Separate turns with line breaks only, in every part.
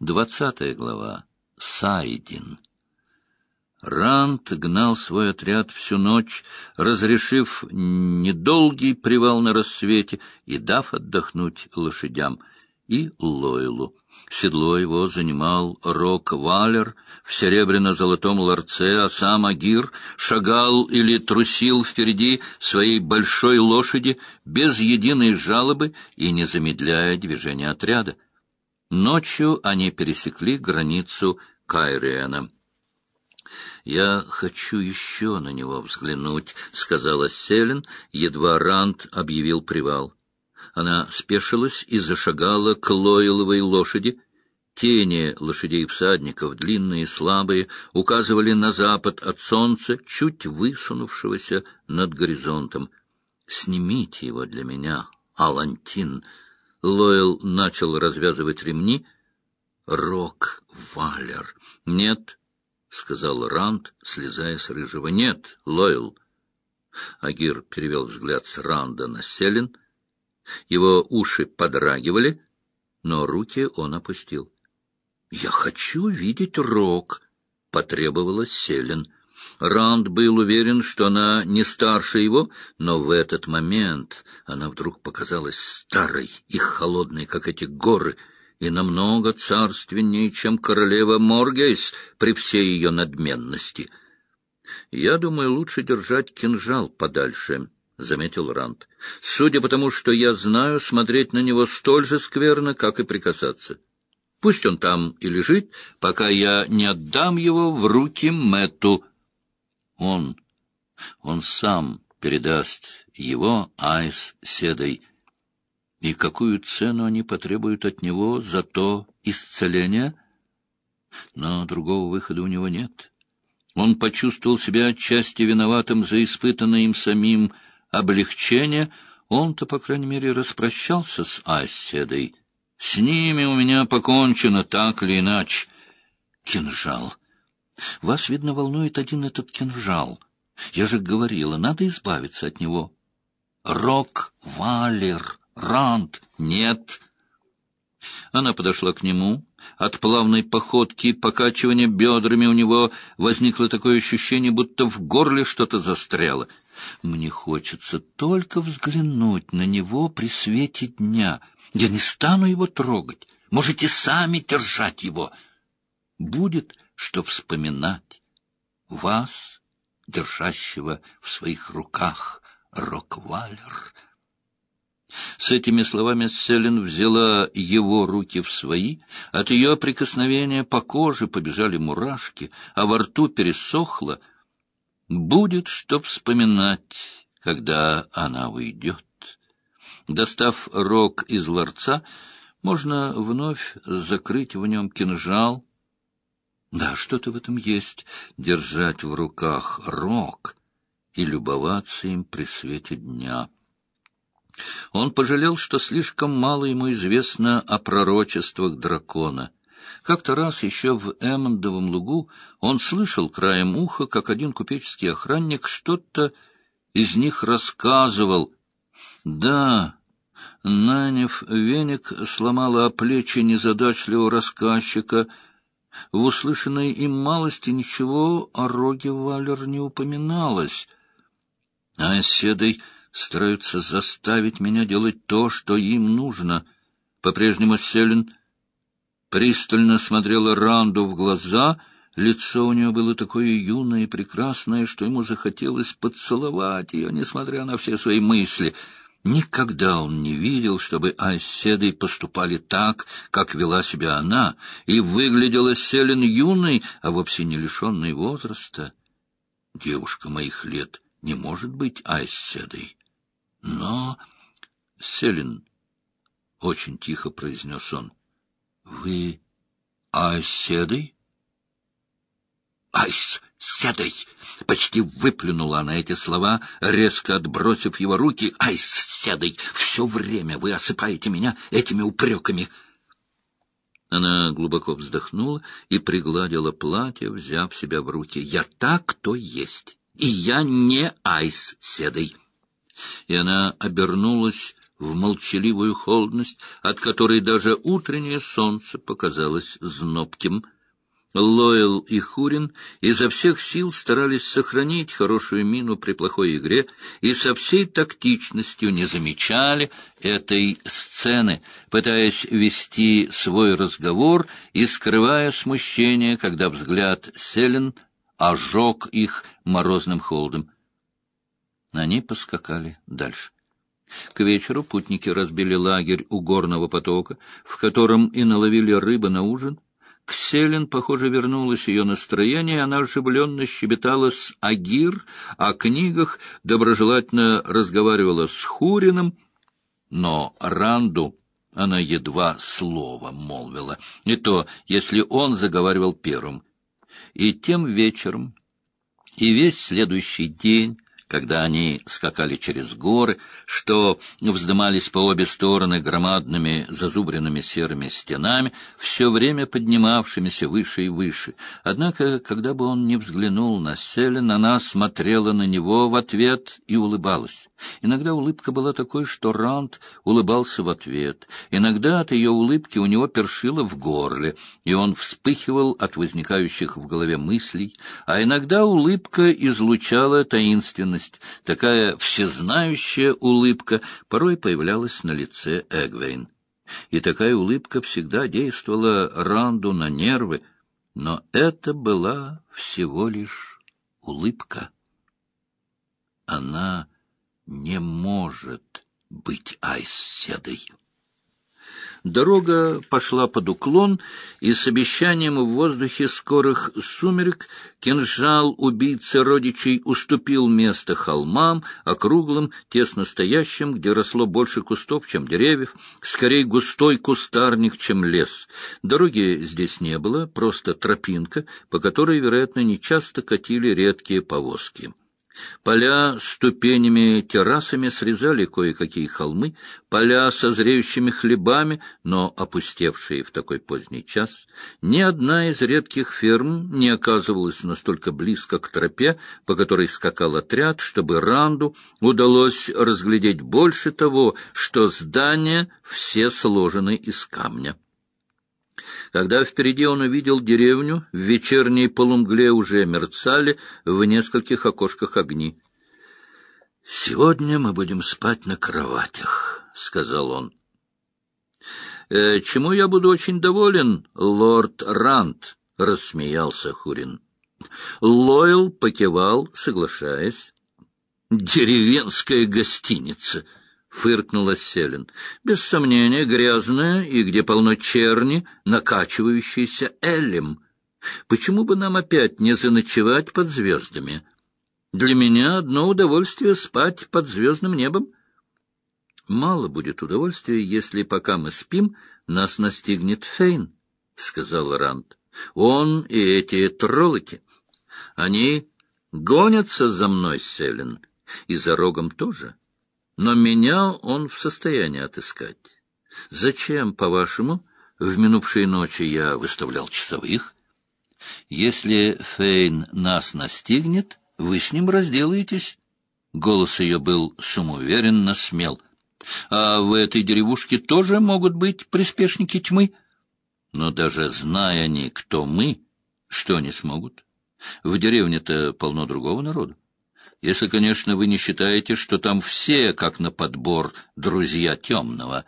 Двадцатая глава. Сайдин. Рант гнал свой отряд всю ночь, разрешив недолгий привал на рассвете и дав отдохнуть лошадям и Лойлу. Седло его занимал Рок-Валер в серебряно-золотом ларце, а сам Агир шагал или трусил впереди своей большой лошади без единой жалобы и не замедляя движения отряда. Ночью они пересекли границу Кайриена. «Я хочу еще на него взглянуть», — сказала Селин, едва Ранд объявил привал. Она спешилась и зашагала к Лойловой лошади. Тени лошадей-всадников, длинные и слабые, указывали на запад от солнца, чуть высунувшегося над горизонтом. «Снимите его для меня, Алантин!» Лойл начал развязывать ремни. «Рок, Валер!» «Нет!» — сказал Ранд, слезая с рыжего. — Нет, Лойл. Агир перевел взгляд с Ранда на Селин. Его уши подрагивали, но руки он опустил. — Я хочу видеть Рок, — потребовала Селин. Ранд был уверен, что она не старше его, но в этот момент она вдруг показалась старой и холодной, как эти горы — и намного царственнее, чем королева Моргейс при всей ее надменности. — Я думаю, лучше держать кинжал подальше, — заметил Ранд. — Судя по тому, что я знаю, смотреть на него столь же скверно, как и прикасаться. Пусть он там и лежит, пока я не отдам его в руки Мэтту. Он, он сам передаст его Айс Седой, и какую цену они потребуют от него за то исцеление? Но другого выхода у него нет. Он почувствовал себя отчасти виноватым за испытанное им самим облегчение. Он-то, по крайней мере, распрощался с Аседой. С ними у меня покончено так или иначе. Кинжал. Вас, видно, волнует один этот кинжал. Я же говорила, надо избавиться от него. Рок-валер. Ранд, нет. Она подошла к нему. От плавной походки покачивания бедрами у него возникло такое ощущение, будто в горле что-то застряло. Мне хочется только взглянуть на него при свете дня. Я не стану его трогать. Можете сами держать его. Будет, что вспоминать вас, держащего в своих руках Роквалер. С этими словами Селин взяла его руки в свои, от ее прикосновения по коже побежали мурашки, а во рту пересохло. Будет что вспоминать, когда она уйдет. Достав рог из ларца, можно вновь закрыть в нем кинжал. Да, что-то в этом есть — держать в руках рог и любоваться им при свете дня. Он пожалел, что слишком мало ему известно о пророчествах дракона. Как-то раз еще в Эммондовом лугу он слышал краем уха, как один купеческий охранник что-то из них рассказывал. Да, наняв веник, сломала о плечи незадачливого рассказчика. В услышанной им малости ничего о роге Валер не упоминалось. А оседой стараются заставить меня делать то, что им нужно. По-прежнему Селин пристально смотрела Ранду в глаза, лицо у нее было такое юное и прекрасное, что ему захотелось поцеловать ее, несмотря на все свои мысли. Никогда он не видел, чтобы Айседой поступали так, как вела себя она, и выглядела Селин юной, а вовсе не лишенной возраста. Девушка моих лет не может быть Айседой. Но... — Селин, — очень тихо произнес он, — вы Айседой? — Айс, седой! — почти выплюнула она эти слова, резко отбросив его руки. — Айс, седой! Все время вы осыпаете меня этими упреками! Она глубоко вздохнула и пригладила платье, взяв себя в руки. — Я так, кто есть, и я не Айс седой! — и она обернулась в молчаливую холодность, от которой даже утреннее солнце показалось знобким — Лойл и Хурин изо всех сил старались сохранить хорошую мину при плохой игре и со всей тактичностью не замечали этой сцены, пытаясь вести свой разговор и скрывая смущение, когда взгляд Селен ожег их морозным холодом. Они поскакали дальше. К вечеру путники разбили лагерь у горного потока, в котором и наловили рыбы на ужин — к похоже, вернулось ее настроение, она оживленно щебетала с Агир о книгах, доброжелательно разговаривала с Хурином, но Ранду она едва слово молвила, и то, если он заговаривал первым. И тем вечером, и весь следующий день когда они скакали через горы, что вздымались по обе стороны громадными зазубренными серыми стенами, все время поднимавшимися выше и выше. Однако, когда бы он ни взглянул на Селен, она смотрела на него в ответ и улыбалась. Иногда улыбка была такой, что Ранд улыбался в ответ. Иногда от ее улыбки у него першило в горле, и он вспыхивал от возникающих в голове мыслей, а иногда улыбка излучала таинственность. Такая всезнающая улыбка порой появлялась на лице Эгвейн. И такая улыбка всегда действовала Ранду на нервы, но это была всего лишь улыбка. Она не может быть Айс-седой. Дорога пошла под уклон, и с обещанием в воздухе скорых сумерек кинжал убийцы родичей уступил место холмам, округлым, тесно стоящим, где росло больше кустов, чем деревьев, скорее густой кустарник, чем лес. Дороги здесь не было, просто тропинка, по которой, вероятно, нечасто катили редкие повозки. Поля ступенями террасами срезали кое-какие холмы, поля со зреющими хлебами, но опустевшие в такой поздний час. Ни одна из редких ферм не оказывалась настолько близко к тропе, по которой скакал отряд, чтобы Ранду удалось разглядеть больше того, что здания все сложены из камня. Когда впереди он увидел деревню, в вечерней полумгле уже мерцали в нескольких окошках огни. — Сегодня мы будем спать на кроватях, — сказал он. «Э, — Чему я буду очень доволен, лорд Рант, — рассмеялся Хурин. Лойл покивал, соглашаясь. — Деревенская гостиница! —— фыркнула Селин. — Без сомнения, грязная и где полно черни, накачивающейся элем. Почему бы нам опять не заночевать под звездами? Для меня одно удовольствие спать под звездным небом. Мало будет удовольствия, если, пока мы спим, нас настигнет Фейн, — сказал Ранд. Он и эти троллоки. Они гонятся за мной, Селин, и за рогом тоже. — но меня он в состоянии отыскать. Зачем, по-вашему, в минувшие ночи я выставлял часовых? Если Фейн нас настигнет, вы с ним разделаетесь. Голос ее был самоуверенно смел. А в этой деревушке тоже могут быть приспешники тьмы. Но даже зная они, кто мы, что они смогут? В деревне-то полно другого народа. Если, конечно, вы не считаете, что там все, как на подбор, друзья темного.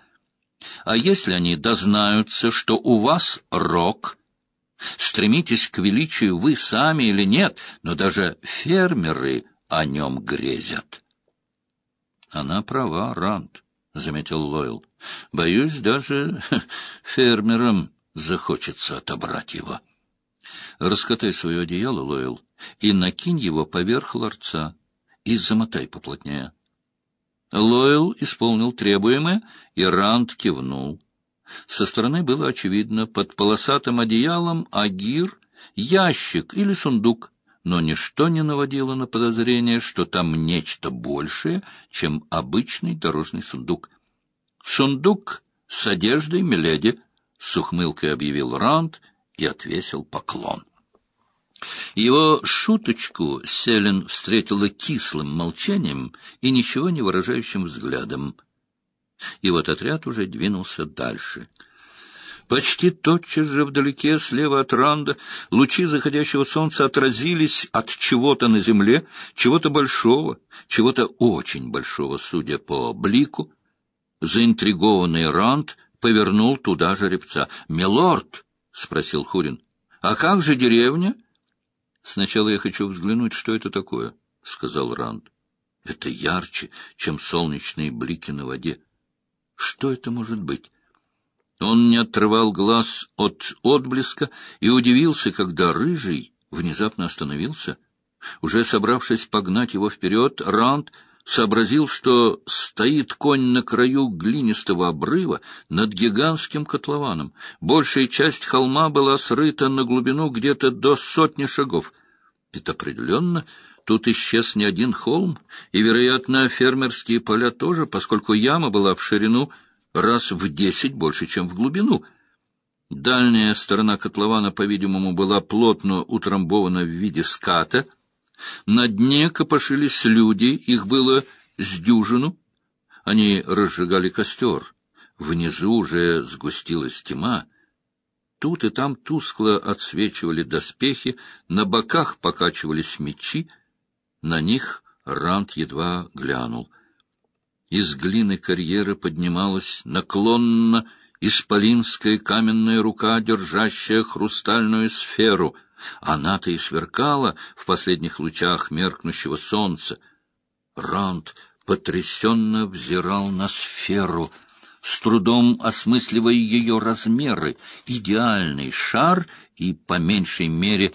А если они дознаются, что у вас рок, стремитесь к величию вы сами или нет, но даже фермеры о нем грезят. Она права, Ранд, — заметил Лойл. Боюсь, даже фермерам захочется отобрать его. Раскатай свое одеяло, Лойл, и накинь его поверх ларца и замотай поплотнее. Лойл исполнил требуемое, и Ранд кивнул. Со стороны было очевидно, под полосатым одеялом агир, ящик или сундук, но ничто не наводило на подозрение, что там нечто большее, чем обычный дорожный сундук. «Сундук с одеждой Миледи», — с ухмылкой объявил Ранд и отвесил поклон. Его шуточку Селин встретила кислым молчанием и ничего не выражающим взглядом. И вот отряд уже двинулся дальше. Почти тотчас же вдалеке, слева от Ранда, лучи заходящего солнца отразились от чего-то на земле, чего-то большого, чего-то очень большого, судя по блику. Заинтригованный Ранд повернул туда жеребца. «Милорд!» — спросил Хурин. «А как же деревня?» «Сначала я хочу взглянуть, что это такое», — сказал Ранд. «Это ярче, чем солнечные блики на воде. Что это может быть?» Он не отрывал глаз от отблеска и удивился, когда рыжий внезапно остановился. Уже собравшись погнать его вперед, Ранд сообразил, что стоит конь на краю глинистого обрыва над гигантским котлованом. Большая часть холма была срыта на глубину где-то до сотни шагов. Это определенно тут исчез не один холм, и, вероятно, фермерские поля тоже, поскольку яма была в ширину раз в десять больше, чем в глубину. Дальняя сторона котлована, по-видимому, была плотно утрамбована в виде ската — на дне копошились люди, их было с дюжину. Они разжигали костер. Внизу уже сгустилась тьма. Тут и там тускло отсвечивали доспехи, на боках покачивались мечи. На них Рант едва глянул. Из глины карьеры поднималась наклонно исполинская каменная рука, держащая хрустальную сферу — она-то и сверкала в последних лучах меркнущего солнца. Ранд потрясенно взирал на сферу, с трудом осмысливая ее размеры, идеальный шар и, по меньшей мере,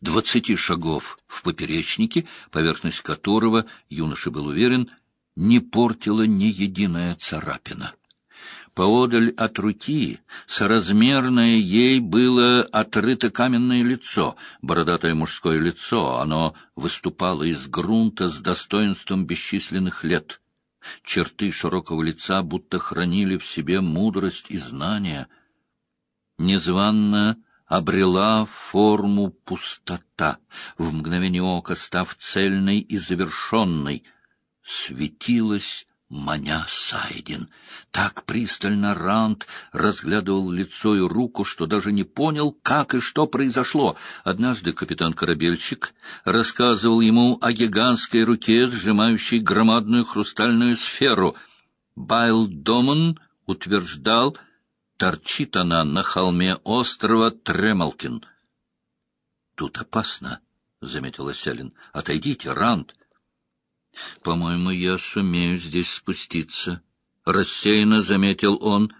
двадцати шагов в поперечнике, поверхность которого, юноша был уверен, не портила ни единая царапина. Поодаль от руки, соразмерное ей было отрыто каменное лицо, бородатое мужское лицо. Оно выступало из грунта с достоинством бесчисленных лет. Черты широкого лица будто хранили в себе мудрость и знания. Незванно обрела форму пустота, в мгновение ока став цельной и завершенной, светилась маня Сайдин. Так пристально Ранд разглядывал лицо и руку, что даже не понял, как и что произошло. Однажды капитан-корабельщик рассказывал ему о гигантской руке, сжимающей громадную хрустальную сферу. Байл Доман утверждал, торчит она на холме острова Тремалкин. — Тут опасно, — заметила Селин. — Отойдите, Ранд. — По-моему, я сумею здесь спуститься, — рассеянно заметил он.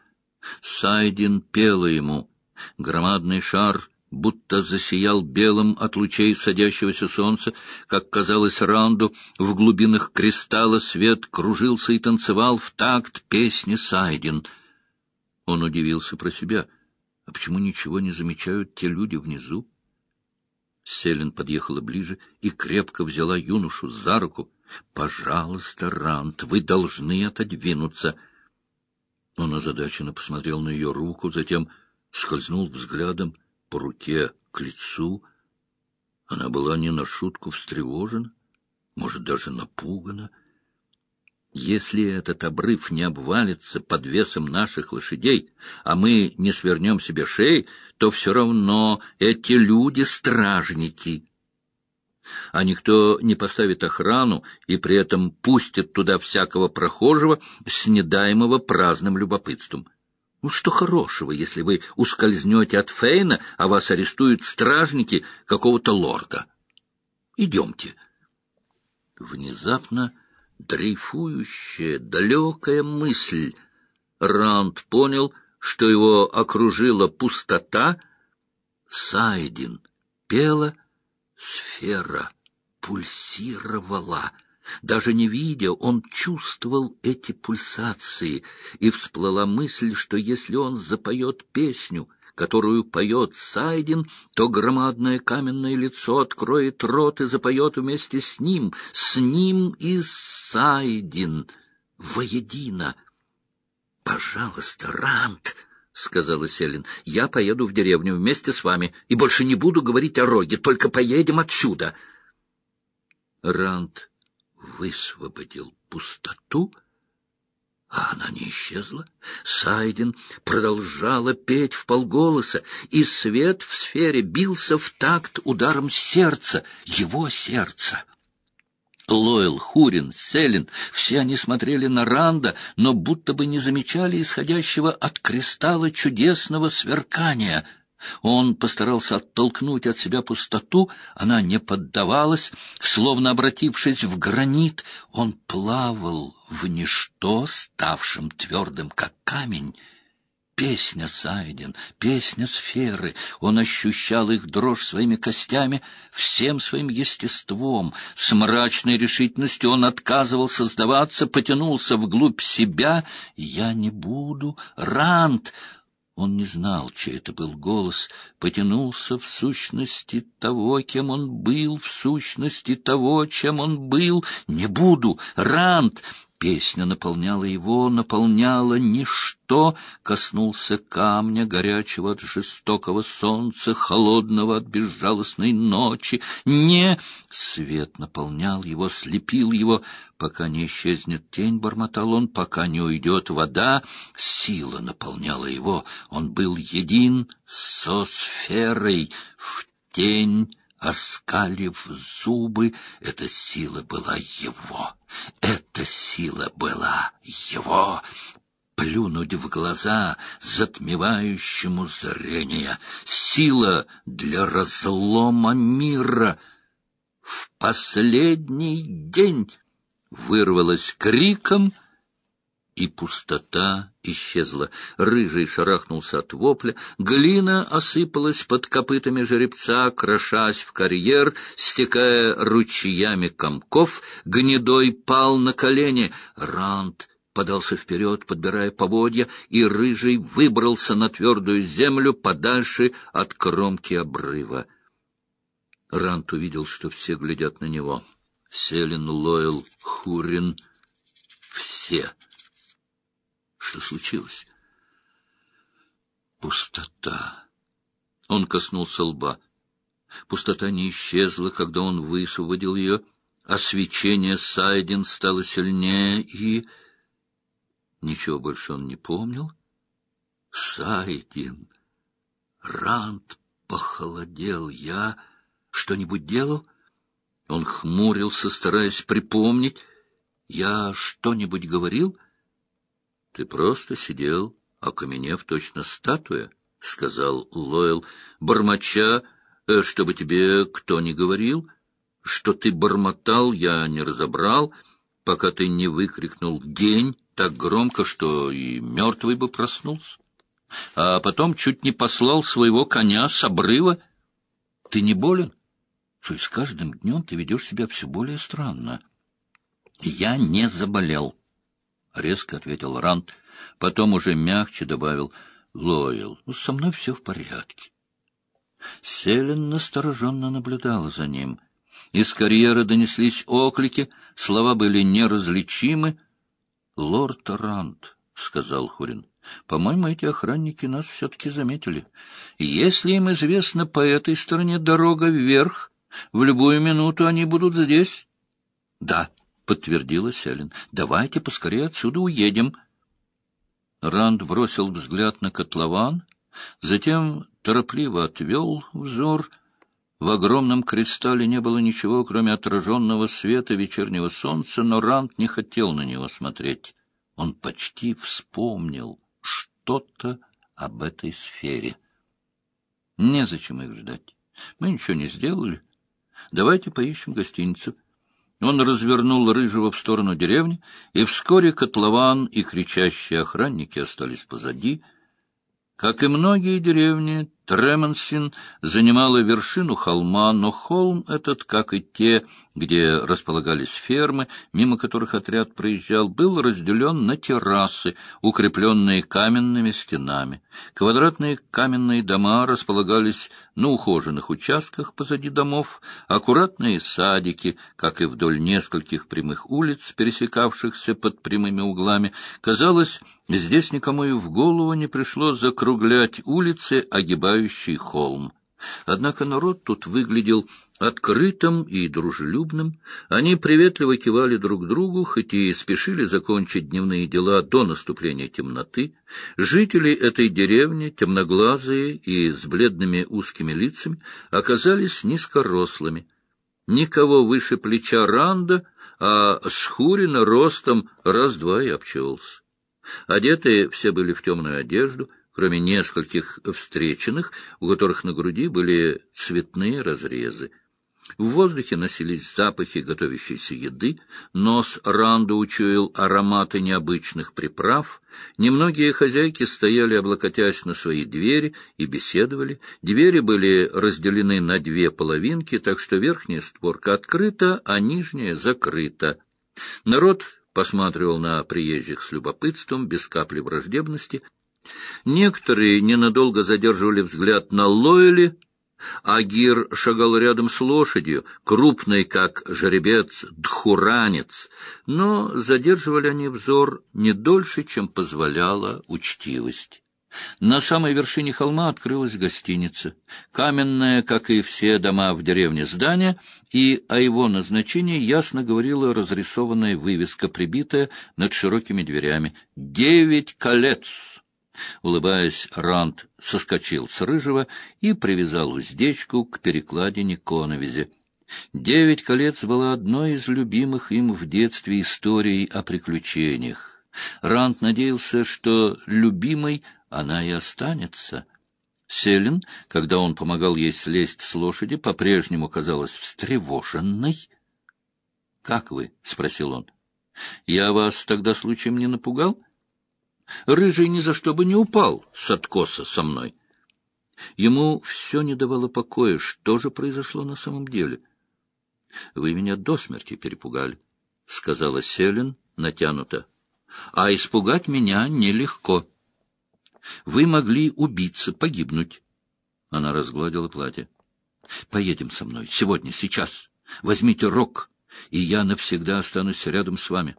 Сайдин пела ему. Громадный шар будто засиял белым от лучей садящегося солнца, как казалось Ранду, в глубинах кристалла свет кружился и танцевал в такт песни Сайдин. Он удивился про себя. А почему ничего не замечают те люди внизу? Селин подъехала ближе и крепко взяла юношу за руку. — Пожалуйста, Рант, вы должны отодвинуться. Он озадаченно посмотрел на ее руку, затем скользнул взглядом по руке к лицу. Она была не на шутку встревожена, может, даже напугана. Если этот обрыв не обвалится под весом наших лошадей, а мы не свернем себе шеи, то все равно эти люди — стражники а никто не поставит охрану и при этом пустит туда всякого прохожего, снедаемого праздным любопытством. Ну, что хорошего, если вы ускользнете от Фейна, а вас арестуют стражники какого-то лорда? Идемте. Внезапно дрейфующая, далекая мысль. Ранд понял, что его окружила пустота. Сайдин пела — Сфера пульсировала. Даже не видя, он чувствовал эти пульсации, и всплыла мысль, что если он запоет песню, которую поет Сайдин, то громадное каменное лицо откроет рот и запоет вместе с ним, с ним и Сайдин, воедино. «Пожалуйста, Рант!» — сказала Селин. — Я поеду в деревню вместе с вами и больше не буду говорить о Роге, только поедем отсюда. Ранд высвободил пустоту. А она не исчезла. Сайдин продолжала петь в полголоса, и свет в сфере бился в такт ударом сердца, его сердца. Лойл, Хурин, Селин — все они смотрели на Ранда, но будто бы не замечали исходящего от кристалла чудесного сверкания — он постарался оттолкнуть от себя пустоту, она не поддавалась, словно обратившись в гранит, он плавал в ничто, ставшем твердым, как камень. Песня Сайден, песня сферы, он ощущал их дрожь своими костями, всем своим естеством. С мрачной решительностью он отказывался сдаваться, потянулся вглубь себя. «Я не буду, Ранд!» Он не знал, чей это был голос, потянулся в сущности того, кем он был, в сущности того, чем он был. «Не буду! Ранд!» Песня наполняла его, наполняла ничто, коснулся камня, горячего от жестокого солнца, холодного от безжалостной ночи. Не! Свет наполнял его, слепил его, пока не исчезнет тень, бормотал он, пока не уйдет вода. Сила наполняла его, он был един со сферой в тень Оскалив зубы, эта сила была его. Эта сила была его. Плюнуть в глаза затмевающему зрение. Сила для разлома мира. В последний день вырвалась криком — и пустота исчезла. Рыжий шарахнулся от вопля, глина осыпалась под копытами жеребца, крошась в карьер, стекая ручьями комков, гнедой пал на колени. Ранд подался вперед, подбирая поводья, и рыжий выбрался на твердую землю подальше от кромки обрыва. Рант увидел, что все глядят на него. Селин, Лойл, Хурин — все — что случилось? Пустота. Он коснулся лба. Пустота не исчезла, когда он высвободил ее, а свечение Сайдин стало сильнее, и... Ничего больше он не помнил. Сайдин. Ранд похолодел. Я что-нибудь делал? Он хмурился, стараясь припомнить. Я что-нибудь говорил? — ты просто сидел, окаменев точно статуя, — сказал Лойл, бормоча, э, чтобы тебе кто не говорил, что ты бормотал, я не разобрал, пока ты не выкрикнул «Гень!» так громко, что и мертвый бы проснулся. А потом чуть не послал своего коня с обрыва. Ты не болен? Что с каждым днем ты ведешь себя все более странно. Я не заболел. — резко ответил Рант. Потом уже мягче добавил Лойл. Ну, со мной все в порядке. Селин настороженно наблюдала за ним. Из карьеры донеслись оклики, слова были неразличимы. — Лорд Рант, — сказал Хурин, — по-моему, эти охранники нас все-таки заметили. Если им известно по этой стороне дорога вверх, в любую минуту они будут здесь. — Да, подтвердила Селин. — Давайте поскорее отсюда уедем. Ранд бросил взгляд на котлован, затем торопливо отвел взор. В огромном кристалле не было ничего, кроме отраженного света вечернего солнца, но Ранд не хотел на него смотреть. Он почти вспомнил что-то об этой сфере. Незачем их ждать. Мы ничего не сделали. Давайте поищем гостиницу. Он развернул Рыжего в сторону деревни, и вскоре котлован и кричащие охранники остались позади. Как и многие деревни, Тремонсин занимала вершину холма, но холм этот, как и те, где располагались фермы, мимо которых отряд проезжал, был разделен на террасы, укрепленные каменными стенами. Квадратные каменные дома располагались на ухоженных участках позади домов, аккуратные садики, как и вдоль нескольких прямых улиц, пересекавшихся под прямыми углами. Казалось, здесь никому и в голову не пришло закруглять улицы, огибая окружающий холм. Однако народ тут выглядел открытым и дружелюбным. Они приветливо кивали друг другу, хоть и спешили закончить дневные дела до наступления темноты. Жители этой деревни, темноглазые и с бледными узкими лицами, оказались низкорослыми. Никого выше плеча Ранда, а с Хурина ростом раз-два и обчелся. Одетые все были в темную одежду — кроме нескольких встреченных, у которых на груди были цветные разрезы. В воздухе носились запахи готовящейся еды, нос Ранду учуял ароматы необычных приправ, немногие хозяйки стояли, облокотясь на свои двери, и беседовали. Двери были разделены на две половинки, так что верхняя створка открыта, а нижняя закрыта. Народ посматривал на приезжих с любопытством, без капли враждебности — Некоторые ненадолго задерживали взгляд на Лойли, Агир шагал рядом с лошадью, крупной, как жеребец, дхуранец, но задерживали они взор не дольше, чем позволяла учтивость. На самой вершине холма открылась гостиница, каменная, как и все дома в деревне, здание, и о его назначении ясно говорила разрисованная вывеска, прибитая над широкими дверями «Девять колец». Улыбаясь, Ранд соскочил с рыжего и привязал уздечку к перекладине коновизе. «Девять колец» была одной из любимых им в детстве историй о приключениях. Ранд надеялся, что любимой она и останется. Селин, когда он помогал ей слезть с лошади, по-прежнему казалась встревоженной. — Как вы? — спросил он. — Я вас тогда случаем не напугал? — Рыжий ни за что бы не упал с откоса со мной. Ему все не давало покоя, что же произошло на самом деле. — Вы меня до смерти перепугали, — сказала Селин натянуто. — А испугать меня нелегко. Вы могли убиться, погибнуть. Она разгладила платье. — Поедем со мной, сегодня, сейчас. Возьмите рог, и я навсегда останусь рядом с вами.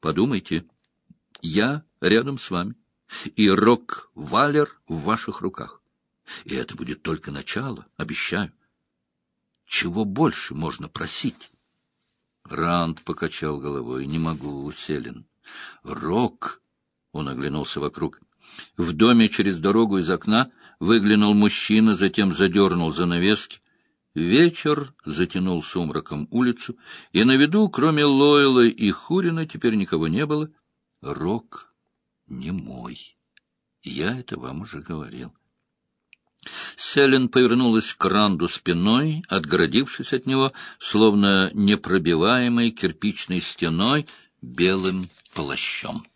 Подумайте. Я рядом с вами, и рок-валер в ваших руках. И это будет только начало, обещаю. Чего больше можно просить? Ранд покачал головой. Не могу, Селин. Рок! Он оглянулся вокруг. В доме через дорогу из окна выглянул мужчина, затем задернул занавески. Вечер затянул сумраком улицу, и на виду, кроме Лойла и Хурина, теперь никого не было. Рок не мой. Я это вам уже говорил. Селин повернулась к Ранду спиной, отгородившись от него, словно непробиваемой кирпичной стеной белым плащом.